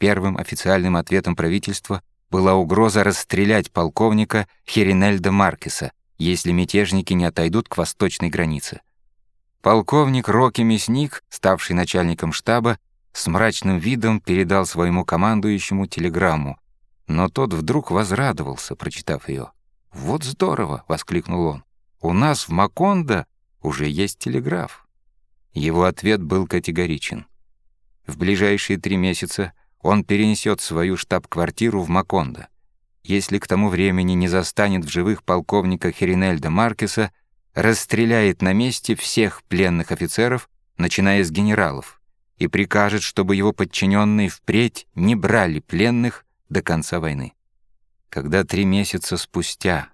Первым официальным ответом правительства была угроза расстрелять полковника Херинельда Маркеса, если мятежники не отойдут к восточной границе. Полковник Рокки Мясник, ставший начальником штаба, с мрачным видом передал своему командующему телеграмму, но тот вдруг возрадовался, прочитав ее. «Вот здорово!» — воскликнул он. «У нас в Макондо уже есть телеграф». Его ответ был категоричен. В ближайшие три месяца он перенесет свою штаб-квартиру в Макондо. Если к тому времени не застанет в живых полковника Херинельда Маркеса, расстреляет на месте всех пленных офицеров, начиная с генералов, и прикажет, чтобы его подчиненные впредь не брали пленных до конца войны. Когда три месяца спустя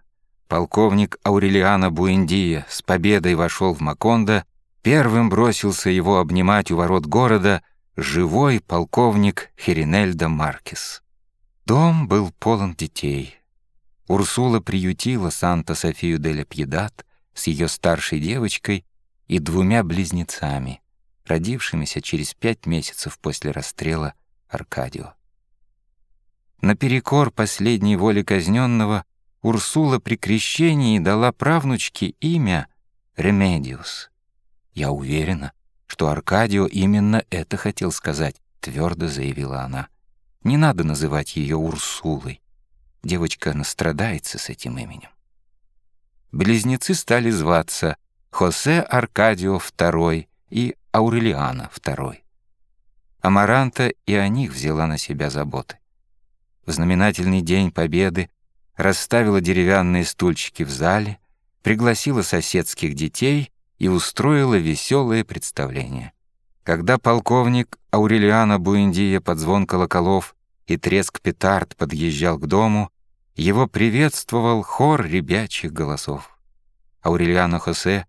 полковник Аурелиано Буэндия с победой вошел в Макондо, первым бросился его обнимать у ворот города живой полковник Херинельда Маркес. Дом был полон детей. Урсула приютила Санта-Софию де Пьедат с ее старшей девочкой и двумя близнецами, родившимися через пять месяцев после расстрела Аркадио. Наперекор последней воли казненного Урсула при крещении дала правнучке имя Ремедиос. Я уверена, что Аркадио именно это хотел сказать, твердо заявила она. Не надо называть ее Урсулой. Девочка настрадается с этим именем. Близнецы стали зваться Хосе Аркадио II и Аурелиано II. Амаранта и о них взяла на себя заботы. В знаменательный день Победы расставила деревянные стульчики в зале, пригласила соседских детей и устроила веселое представление. Когда полковник Аурелиана Буэндия под звон колоколов и треск петард подъезжал к дому, его приветствовал хор ребячих голосов. Аурелиано Хосе,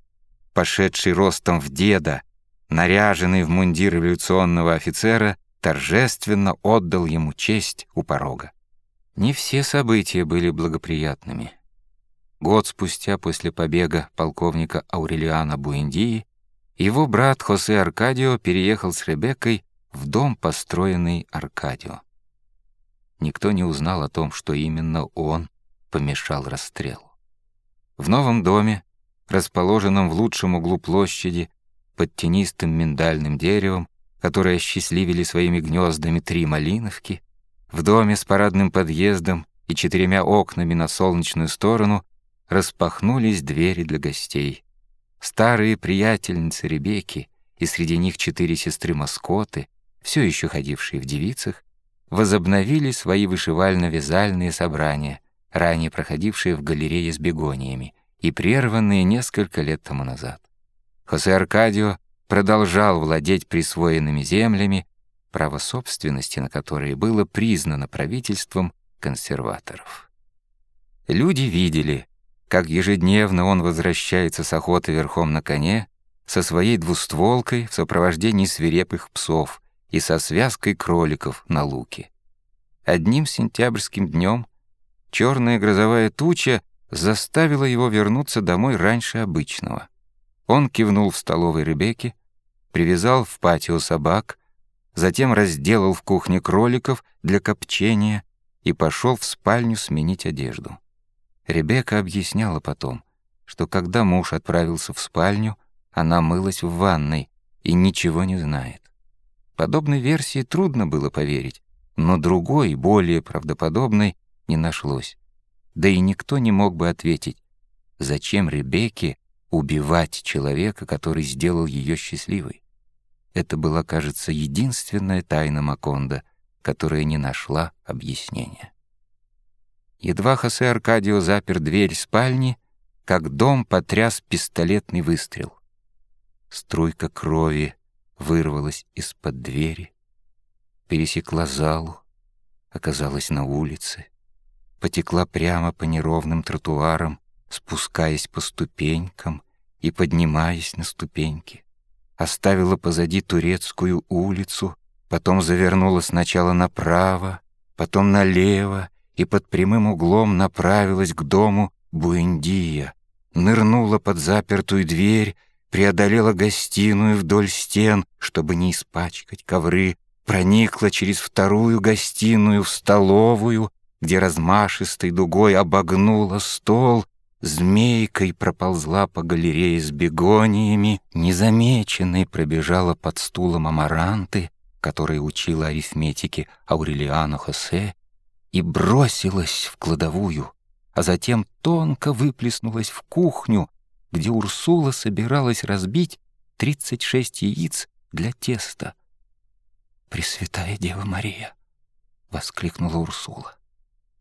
пошедший ростом в деда, наряженный в мундир революционного офицера, торжественно отдал ему честь у порога. Не все события были благоприятными. Год спустя после побега полковника Аурелиана Буэндии его брат Хосе Аркадио переехал с Ребеккой в дом, построенный Аркадио. Никто не узнал о том, что именно он помешал расстрелу. В новом доме, расположенном в лучшем углу площади, под тенистым миндальным деревом, которое счастливили своими гнездами три малиновки, в доме с парадным подъездом и четырьмя окнами на солнечную сторону распахнулись двери для гостей. Старые приятельницы Ребекки, и среди них четыре сестры-маскоты, все еще ходившие в девицах, возобновили свои вышивально-вязальные собрания, ранее проходившие в галерее с бегониями и прерванные несколько лет тому назад. Хосе Аркадио продолжал владеть присвоенными землями, право собственности на которые было признано правительством консерваторов. Люди видели, как ежедневно он возвращается с охоты верхом на коне, со своей двустволкой в сопровождении свирепых псов и со связкой кроликов на луке. Одним сентябрьским днем черная грозовая туча заставила его вернуться домой раньше обычного. Он кивнул в столовой Ребекке, привязал в патио собак, затем разделал в кухне кроликов для копчения и пошел в спальню сменить одежду. Ребекка объясняла потом, что когда муж отправился в спальню, она мылась в ванной и ничего не знает. Подобной версии трудно было поверить, но другой, более правдоподобной, не нашлось. Да и никто не мог бы ответить, зачем Ребекке убивать человека, который сделал ее счастливой. Это была, кажется, единственная тайна Маконда, которая не нашла объяснения. Едва Хосе Аркадио запер дверь спальни, как дом потряс пистолетный выстрел. Струйка крови вырвалась из-под двери, пересекла залу, оказалась на улице, потекла прямо по неровным тротуарам, спускаясь по ступенькам и поднимаясь на ступеньки. Оставила позади турецкую улицу, потом завернула сначала направо, потом налево и под прямым углом направилась к дому Буэндия, нырнула под запертую дверь, преодолела гостиную вдоль стен, чтобы не испачкать ковры, проникла через вторую гостиную в столовую, где размашистой дугой обогнула стол, змейкой проползла по галерее с бегониями, незамеченной пробежала под стулом амаранты, которая учила арифметике Аурелиану Хосе, и бросилась в кладовую, а затем тонко выплеснулась в кухню, где Урсула собиралась разбить 36 яиц для теста. «Пресвятая Дева Мария!» — воскликнула Урсула.